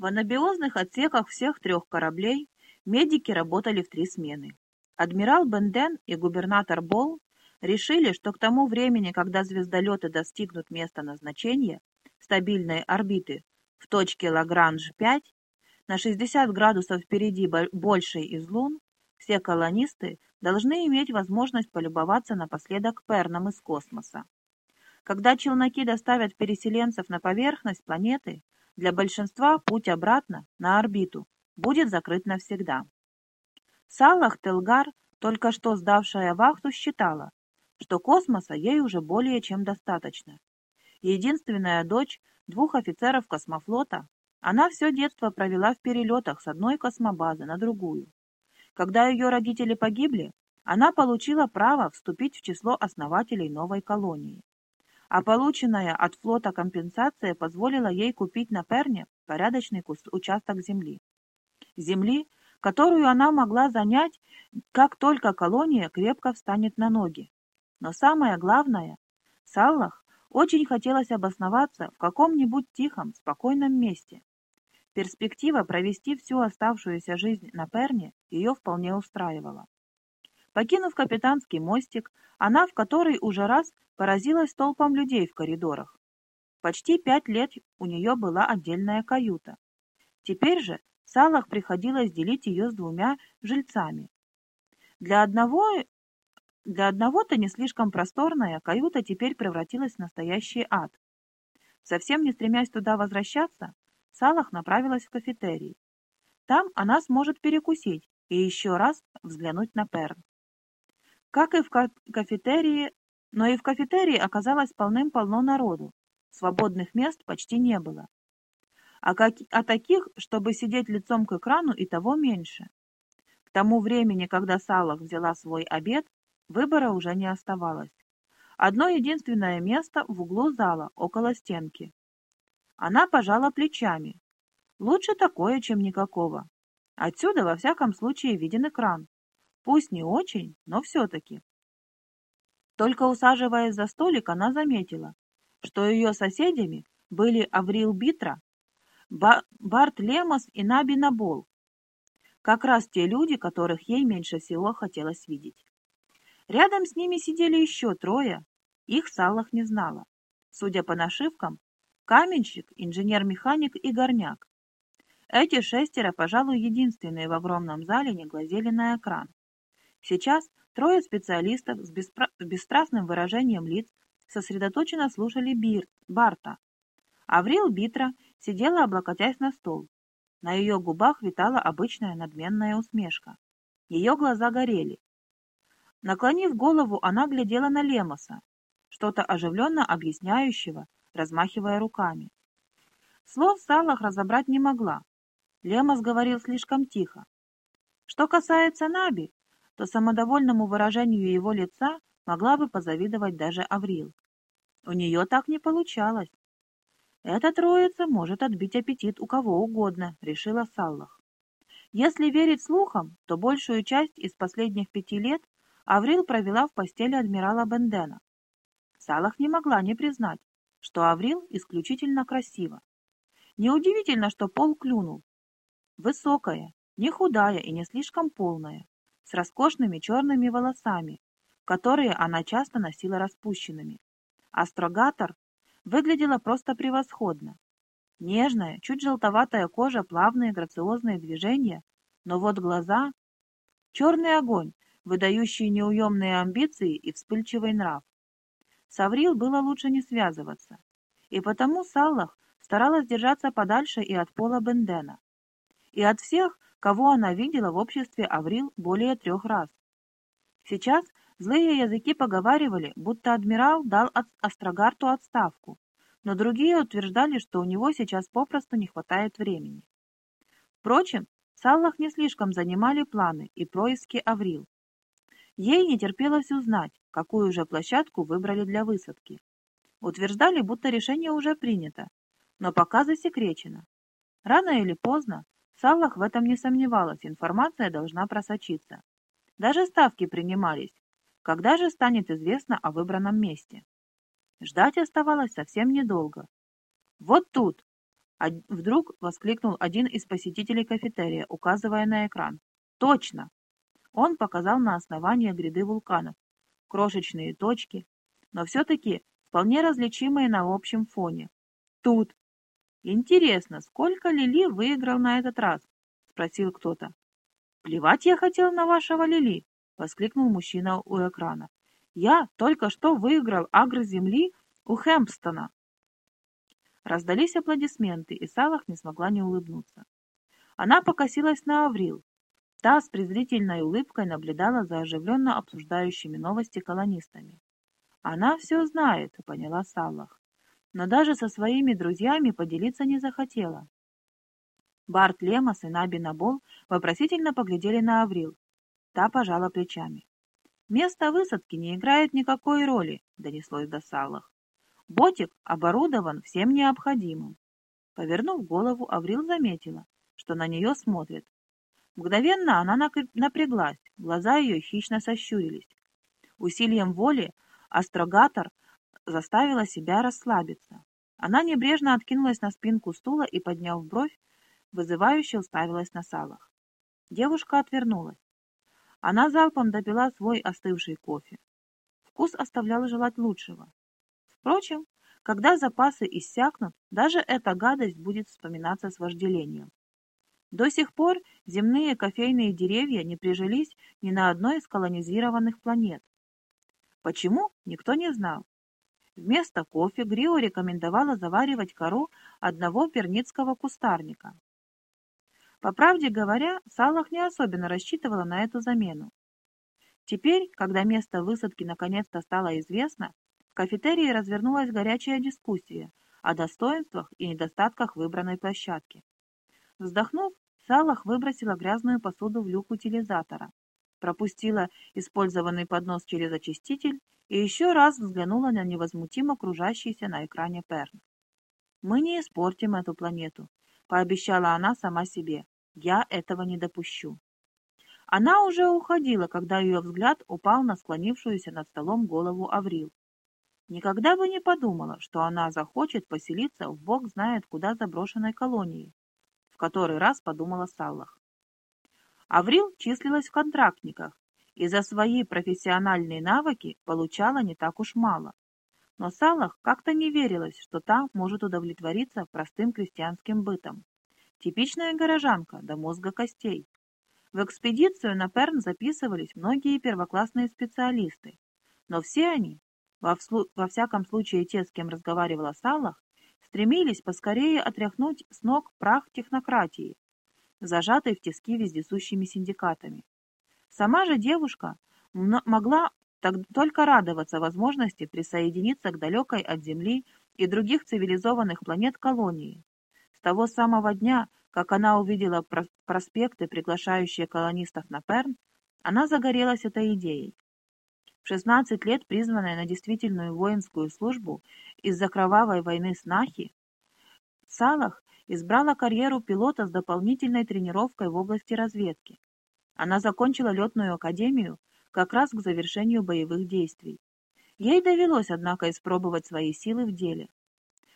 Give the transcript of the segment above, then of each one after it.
В анабиозных отсеках всех трех кораблей медики работали в три смены. Адмирал Бенден и губернатор Болл решили, что к тому времени, когда звездолеты достигнут места назначения, стабильной орбиты, в точке Лагранж-5, на 60 градусов впереди большей из лун, все колонисты должны иметь возможность полюбоваться напоследок перном из космоса. Когда челноки доставят переселенцев на поверхность планеты, для большинства путь обратно, на орбиту, будет закрыт навсегда. Салах Телгар, только что сдавшая вахту, считала, что космоса ей уже более чем достаточно. Единственная дочь двух офицеров космофлота, она все детство провела в перелетах с одной космобазы на другую. Когда ее родители погибли, она получила право вступить в число основателей новой колонии а полученная от флота компенсация позволила ей купить на Перне порядочный участок земли. Земли, которую она могла занять, как только колония крепко встанет на ноги. Но самое главное, Саллах очень хотелось обосноваться в каком-нибудь тихом, спокойном месте. Перспектива провести всю оставшуюся жизнь на Перне ее вполне устраивала. Покинув капитанский мостик, она в который уже раз поразилась толпам людей в коридорах. Почти пять лет у нее была отдельная каюта. Теперь же Салах приходилось делить ее с двумя жильцами. Для одного для одного-то не слишком просторная каюта теперь превратилась в настоящий ад. Совсем не стремясь туда возвращаться, Салах направилась в кафетерий. Там она сможет перекусить и еще раз взглянуть на Перн. Как и в кафетерии, но и в кафетерии оказалось полным-полно народу. Свободных мест почти не было. А, как, а таких, чтобы сидеть лицом к экрану, и того меньше. К тому времени, когда Салах взяла свой обед, выбора уже не оставалось. Одно единственное место в углу зала, около стенки. Она пожала плечами. Лучше такое, чем никакого. Отсюда, во всяком случае, виден экран. Пусть не очень, но все-таки. Только усаживаясь за столик, она заметила, что ее соседями были Аврил Битра, Барт Лемос и Наби Набол. Как раз те люди, которых ей меньше всего хотелось видеть. Рядом с ними сидели еще трое, их Саллах не знала. Судя по нашивкам, каменщик, инженер-механик и горняк. Эти шестеро, пожалуй, единственные в огромном зале не глазели на экран. Сейчас трое специалистов с бесстрастным выражением лиц сосредоточенно слушали Бир, Барта. Аврил Битра сидела, облокотясь на стол. На ее губах витала обычная надменная усмешка. Ее глаза горели. Наклонив голову, она глядела на Лемоса, что-то оживленно объясняющего, размахивая руками. Слов Салах разобрать не могла. Лемос говорил слишком тихо. Что касается Наби, то самодовольному выражению его лица могла бы позавидовать даже Аврил. У нее так не получалось. «Эта троица может отбить аппетит у кого угодно», — решила Саллах. Если верить слухам, то большую часть из последних пяти лет Аврил провела в постели адмирала Бендена. Салах не могла не признать, что Аврил исключительно красива. Неудивительно, что Пол клюнул. Высокая, не худая и не слишком полная, с роскошными черными волосами, которые она часто носила распущенными. Астрогатор выглядела просто превосходно. Нежная, чуть желтоватая кожа, плавные грациозные движения, но вот глаза — черный огонь, выдающий неуемные амбиции и вспыльчивый нрав. С было лучше не связываться, и потому Саллах старалась держаться подальше и от Пола Бендена, и от всех, кого она видела в обществе Аврил более трех раз. Сейчас злые языки поговаривали, будто адмирал дал Астрогарту отставку, но другие утверждали, что у него сейчас попросту не хватает времени. Впрочем, Саллах не слишком занимали планы и происки Аврил. Ей не терпелось узнать, какую же площадку выбрали для высадки. Утверждали, будто решение уже принято, но пока засекречено. Рано или поздно Саллах в этом не сомневалась, информация должна просочиться. Даже ставки принимались. Когда же станет известно о выбранном месте? Ждать оставалось совсем недолго. Вот тут! Вдруг воскликнул один из посетителей кафетерия, указывая на экран. «Точно!» Он показал на основание гряды вулканов. Крошечные точки, но все-таки вполне различимые на общем фоне. Тут. Интересно, сколько Лили выиграл на этот раз? Спросил кто-то. Плевать я хотел на вашего Лили, воскликнул мужчина у экрана. Я только что выиграл агр земли у Хэмпстона. Раздались аплодисменты, и Салах не смогла не улыбнуться. Она покосилась на Аврил. Та с презрительной улыбкой наблюдала за оживленно обсуждающими новости колонистами. «Она все знает», — поняла Салах. Но даже со своими друзьями поделиться не захотела. Барт Лемос и Наби Набол вопросительно поглядели на Аврил. Та пожала плечами. «Место высадки не играет никакой роли», — донеслось до Салах. Ботик оборудован всем необходимым. Повернув голову, Аврил заметила, что на нее смотрят. Мгновенно она напряглась, глаза ее хищно сощурились. Усилием воли астрогатор заставила себя расслабиться. Она небрежно откинулась на спинку стула и, подняв бровь, вызывающе уставилась на салах. Девушка отвернулась. Она залпом допила свой остывший кофе. Вкус оставлял желать лучшего. Впрочем, когда запасы иссякнут, даже эта гадость будет вспоминаться с вожделением. До сих пор земные кофейные деревья не прижились ни на одной из колонизированных планет. Почему, никто не знал. Вместо кофе Грио рекомендовала заваривать кору одного перницкого кустарника. По правде говоря, Салах не особенно рассчитывала на эту замену. Теперь, когда место высадки наконец-то стало известно, в кафетерии развернулась горячая дискуссия о достоинствах и недостатках выбранной площадки. Вздохнув, Салах выбросила грязную посуду в люк утилизатора, пропустила использованный поднос через очиститель и еще раз взглянула на невозмутимо кружащийся на экране Перн. «Мы не испортим эту планету», — пообещала она сама себе. «Я этого не допущу». Она уже уходила, когда ее взгляд упал на склонившуюся над столом голову Аврил. Никогда бы не подумала, что она захочет поселиться в бог знает куда заброшенной колонии. В который раз подумала Саллах. Аврил числилась в контрактниках и за свои профессиональные навыки получала не так уж мало. Но Салах как-то не верилось, что та может удовлетвориться простым крестьянским бытом. Типичная горожанка до мозга костей. В экспедицию на Перн записывались многие первоклассные специалисты, но все они, во, во всяком случае те, с кем разговаривала Салах, стремились поскорее отряхнуть с ног прах технократии, зажатой в тиски вездесущими синдикатами. Сама же девушка могла только радоваться возможности присоединиться к далекой от Земли и других цивилизованных планет колонии. С того самого дня, как она увидела проспекты, приглашающие колонистов на Перн, она загорелась этой идеей. В 16 лет, призванная на действительную воинскую службу из-за кровавой войны с Нахи, Салах избрала карьеру пилота с дополнительной тренировкой в области разведки. Она закончила летную академию как раз к завершению боевых действий. Ей довелось, однако, испробовать свои силы в деле.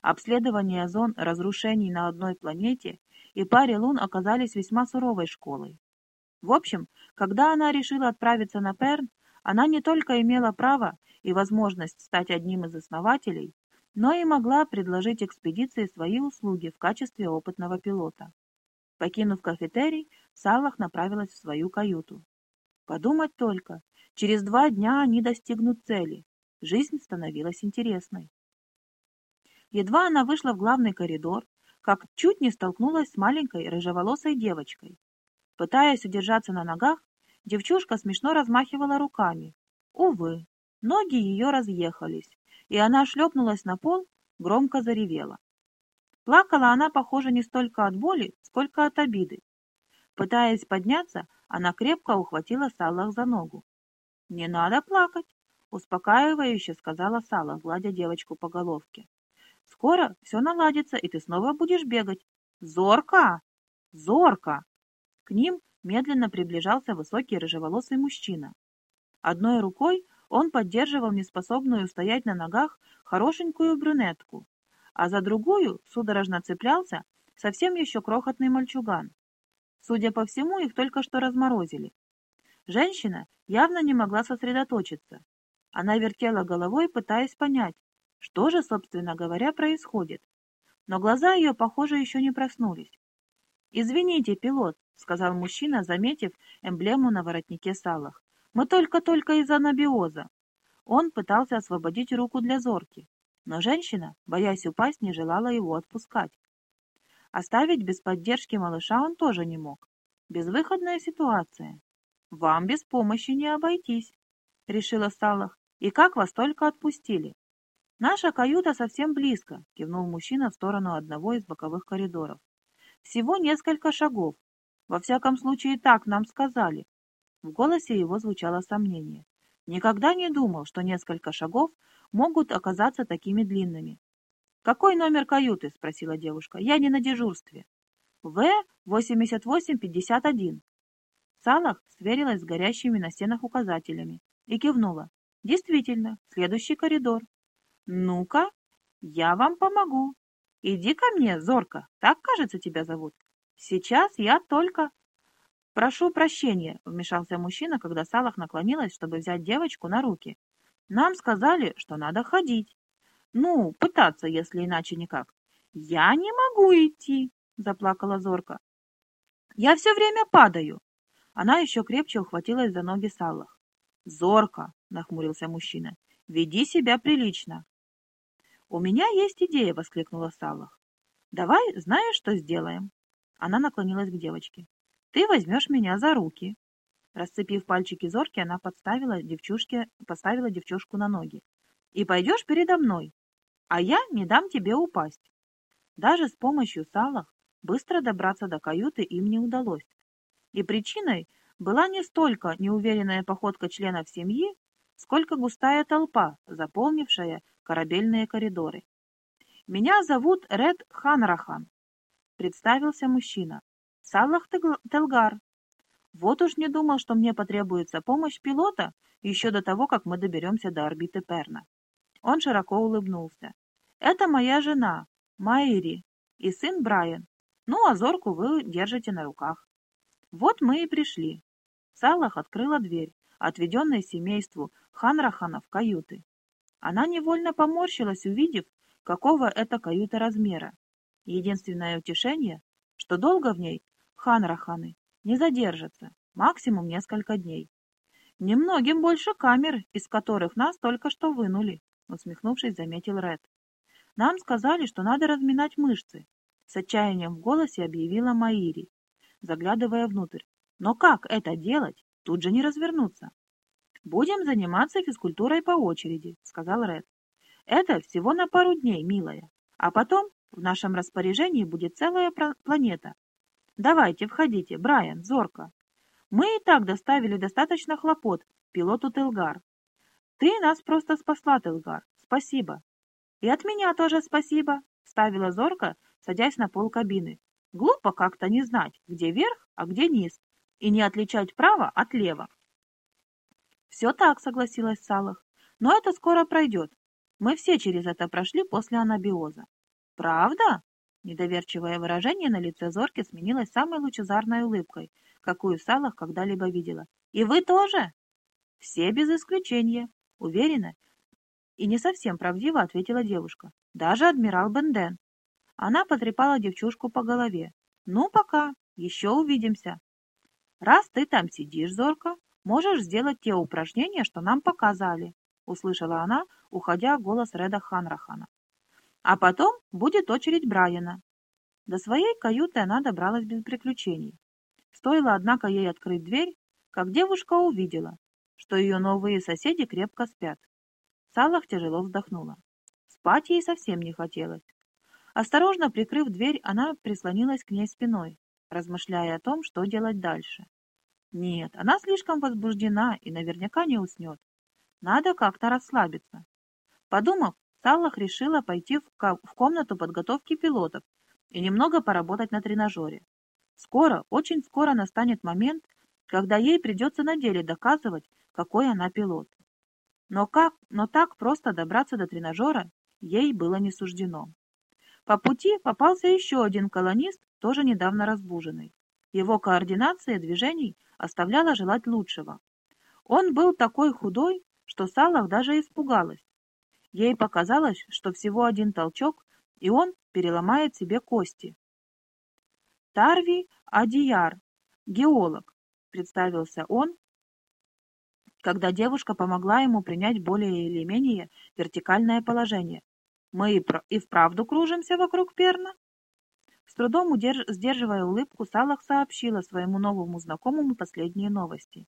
Обследование зон разрушений на одной планете и паре лун оказались весьма суровой школой. В общем, когда она решила отправиться на Перн, она не только имела право и возможность стать одним из основателей, но и могла предложить экспедиции свои услуги в качестве опытного пилота. Покинув кафетерий, Салах направилась в свою каюту. Подумать только, через два дня они достигнут цели. Жизнь становилась интересной. Едва она вышла в главный коридор, как чуть не столкнулась с маленькой рыжеволосой девочкой. Пытаясь удержаться на ногах, Девчушка смешно размахивала руками. Увы, ноги ее разъехались, и она шлепнулась на пол, громко заревела. Плакала она, похоже, не столько от боли, сколько от обиды. Пытаясь подняться, она крепко ухватила Салах за ногу. «Не надо плакать», — успокаивающе сказала Салах, гладя девочку по головке. «Скоро все наладится, и ты снова будешь бегать. Зорко! Зорко!» К ним медленно приближался высокий рыжеволосый мужчина. Одной рукой он поддерживал неспособную стоять на ногах хорошенькую брюнетку, а за другую судорожно цеплялся совсем еще крохотный мальчуган. Судя по всему, их только что разморозили. Женщина явно не могла сосредоточиться. Она вертела головой, пытаясь понять, что же, собственно говоря, происходит. Но глаза ее, похоже, еще не проснулись. «Извините, пилот», — сказал мужчина, заметив эмблему на воротнике салах. «Мы только-только из анабиоза». Он пытался освободить руку для зорки, но женщина, боясь упасть, не желала его отпускать. Оставить без поддержки малыша он тоже не мог. Безвыходная ситуация. «Вам без помощи не обойтись», — решила Салах. «И как вас только отпустили?» «Наша каюта совсем близко», — кивнул мужчина в сторону одного из боковых коридоров. «Всего несколько шагов. Во всяком случае, так нам сказали». В голосе его звучало сомнение. Никогда не думал, что несколько шагов могут оказаться такими длинными. «Какой номер каюты?» — спросила девушка. «Я не на дежурстве». «В-8851». Салах сверилась с горящими на стенах указателями и кивнула. «Действительно, следующий коридор». «Ну-ка, я вам помогу. Иди ко мне, Зорка, так, кажется, тебя зовут. Сейчас я только...» «Прошу прощения», — вмешался мужчина, когда Салах наклонилась, чтобы взять девочку на руки. «Нам сказали, что надо ходить. Ну, пытаться, если иначе никак». «Я не могу идти», — заплакала Зорка. «Я все время падаю». Она еще крепче ухватилась за ноги Салах. «Зорка», — нахмурился мужчина, — «веди себя прилично». «У меня есть идея», — воскликнула Салах. «Давай, знаешь, что сделаем?» Она наклонилась к девочке. Ты возьмешь меня за руки. Расцепив пальчики зорки, она подставила девчушке, поставила девчушку на ноги. И пойдешь передо мной, а я не дам тебе упасть. Даже с помощью салах быстро добраться до каюты им не удалось. И причиной была не столько неуверенная походка членов семьи, сколько густая толпа, заполнившая корабельные коридоры. «Меня зовут Ред Ханрахан», — представился мужчина. Салах Телгар. Вот уж не думал, что мне потребуется помощь пилота еще до того, как мы доберемся до орбиты Перна. Он широко улыбнулся. Это моя жена, Майри, и сын Брайан. Ну, а Зорку вы держите на руках. Вот мы и пришли. Салах открыла дверь, отведенной семейству Ханраханов каюты. Она невольно поморщилась, увидев, какого это каюта размера. Единственное утешение, что долго в ней Ханраханы не задержатся, максимум несколько дней. Немногим больше камер, из которых нас только что вынули, усмехнувшись, заметил Ред. Нам сказали, что надо разминать мышцы. С отчаянием в голосе объявила Маири, заглядывая внутрь. Но как это делать? Тут же не развернуться. Будем заниматься физкультурой по очереди, сказал Ред. Это всего на пару дней, милая. А потом в нашем распоряжении будет целая планета, Давайте, входите, Брайан, Зорка. Мы и так доставили достаточно хлопот пилоту Телгар. Ты нас просто спасла, Телгар. Спасибо. И от меня тоже спасибо, ставила Зорка, садясь на пол кабины. Глупо как-то не знать, где верх, а где низ, и не отличать право от лева. Все так, согласилась Салах. Но это скоро пройдет. Мы все через это прошли после анабиоза. Правда? Недоверчивое выражение на лице Зорки сменилось самой лучезарной улыбкой, какую Салах когда-либо видела. «И вы тоже?» «Все без исключения», — уверенно и не совсем правдиво ответила девушка. «Даже адмирал Бенден». Она потрепала девчушку по голове. «Ну, пока, еще увидимся». «Раз ты там сидишь, Зорка, можешь сделать те упражнения, что нам показали», — услышала она, уходя голос Реда Ханрахана. А потом будет очередь Брайана. До своей каюты она добралась без приключений. Стоило, однако, ей открыть дверь, как девушка увидела, что ее новые соседи крепко спят. Салах тяжело вздохнула. Спать ей совсем не хотелось. Осторожно прикрыв дверь, она прислонилась к ней спиной, размышляя о том, что делать дальше. Нет, она слишком возбуждена и наверняка не уснет. Надо как-то расслабиться. Подумав, Саллах решила пойти в комнату подготовки пилотов и немного поработать на тренажере. Скоро, очень скоро настанет момент, когда ей придется на деле доказывать, какой она пилот. Но как, но так просто добраться до тренажера ей было не суждено. По пути попался еще один колонист, тоже недавно разбуженный. Его координация движений оставляла желать лучшего. Он был такой худой, что Салах даже испугалась. Ей показалось, что всего один толчок, и он переломает себе кости. Тарви Адияр, геолог, представился он, когда девушка помогла ему принять более или менее вертикальное положение. «Мы и, вправду кружимся вокруг Перна?» С трудом удерж... сдерживая улыбку, Салах сообщила своему новому знакомому последние новости.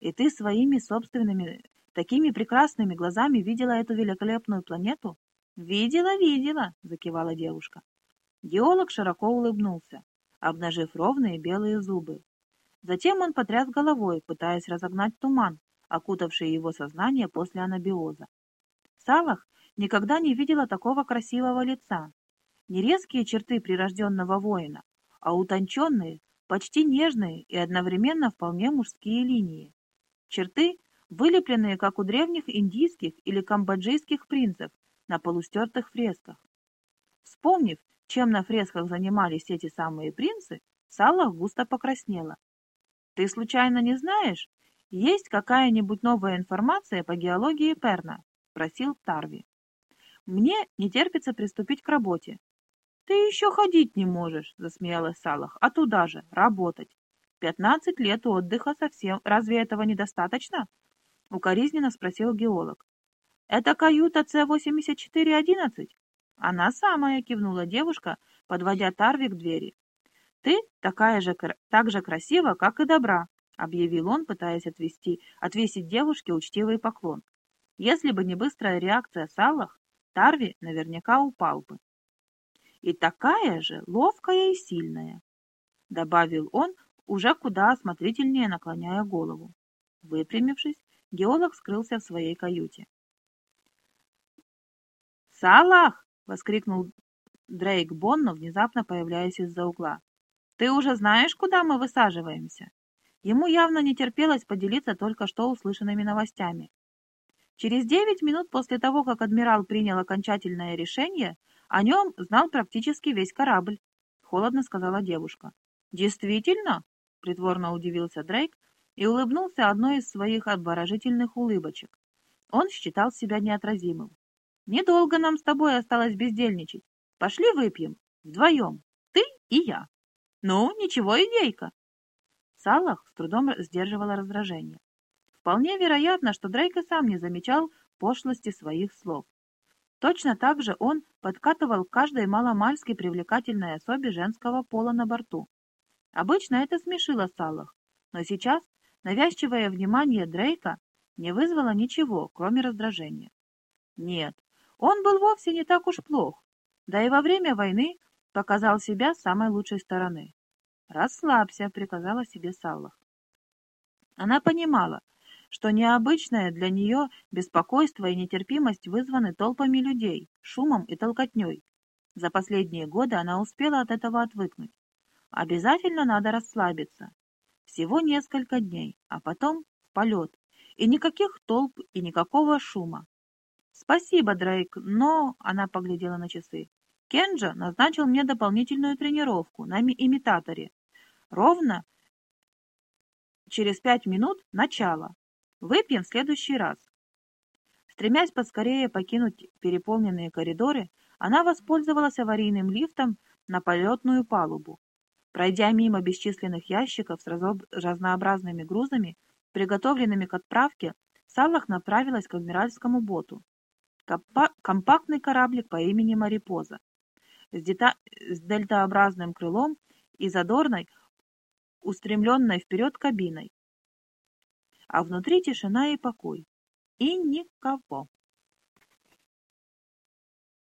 «И ты своими собственными, такими прекрасными глазами видела эту великолепную планету?» «Видела, видела!» — закивала девушка. Геолог широко улыбнулся, обнажив ровные белые зубы. Затем он потряс головой, пытаясь разогнать туман, окутавший его сознание после анабиоза. Салах никогда не видела такого красивого лица. Не резкие черты прирожденного воина, а утонченные, почти нежные и одновременно вполне мужские линии. Черты, вылепленные, как у древних индийских или камбоджийских принцев на полустертых фресках. Вспомнив, чем на фресках занимались эти самые принцы, Салах густо покраснела. «Ты случайно не знаешь, есть какая-нибудь новая информация по геологии Перна?» — просил Тарви. «Мне не терпится приступить к работе». «Ты еще ходить не можешь», — засмеялась Салах, — «а туда же, работать. Пятнадцать лет отдыха совсем, разве этого недостаточно?» — укоризненно спросил геолог. «Это каюта С-8411?» «Она самая», — кивнула девушка, подводя Тарви к двери. «Ты такая же, так же красива, как и добра», — объявил он, пытаясь отвести, отвесить девушке учтивый поклон. Если бы не быстрая реакция Салах, Тарви наверняка упал бы. «И такая же ловкая и сильная», — добавил он, уже куда осмотрительнее наклоняя голову. Выпрямившись, геолог скрылся в своей каюте. «Салах!» — воскликнул Дрейк Бонно, внезапно появляясь из-за угла. «Ты уже знаешь, куда мы высаживаемся?» Ему явно не терпелось поделиться только что услышанными новостями. Через девять минут после того, как адмирал принял окончательное решение, о нем знал практически весь корабль, — холодно сказала девушка. «Действительно?» — притворно удивился Дрейк и улыбнулся одной из своих обворожительных улыбочек. Он считал себя неотразимым. «Недолго нам с тобой осталось бездельничать. Пошли выпьем. Вдвоем. Ты и я. Ну, ничего, идейка. Салах с трудом сдерживала раздражение. Вполне вероятно, что Дрейк и сам не замечал пошлости своих слов. Точно так же он подкатывал к каждой маломальски привлекательной особе женского пола на борту. Обычно это смешило Салах, но сейчас навязчивое внимание Дрейка не вызвало ничего, кроме раздражения. Нет, он был вовсе не так уж плох, да и во время войны показал себя с самой лучшей стороны. «Расслабься», — приказала себе Саллах. Она понимала, что необычное для нее беспокойство и нетерпимость вызваны толпами людей, шумом и толкотней. За последние годы она успела от этого отвыкнуть. Обязательно надо расслабиться. Всего несколько дней, а потом в полет. И никаких толп, и никакого шума. «Спасибо, Дрейк, но...» — она поглядела на часы. Кенджа назначил мне дополнительную тренировку на имитаторе. Ровно через пять минут начало. Выпьем в следующий раз. Стремясь поскорее покинуть переполненные коридоры, она воспользовалась аварийным лифтом на полетную палубу. Пройдя мимо бесчисленных ящиков с разнообразными грузами, приготовленными к отправке, Салах направилась к адмиральскому боту. Компактный кораблик по имени Марипоза с, дельтообразным крылом и задорной, устремленной вперед кабиной. А внутри тишина и покой. И никого.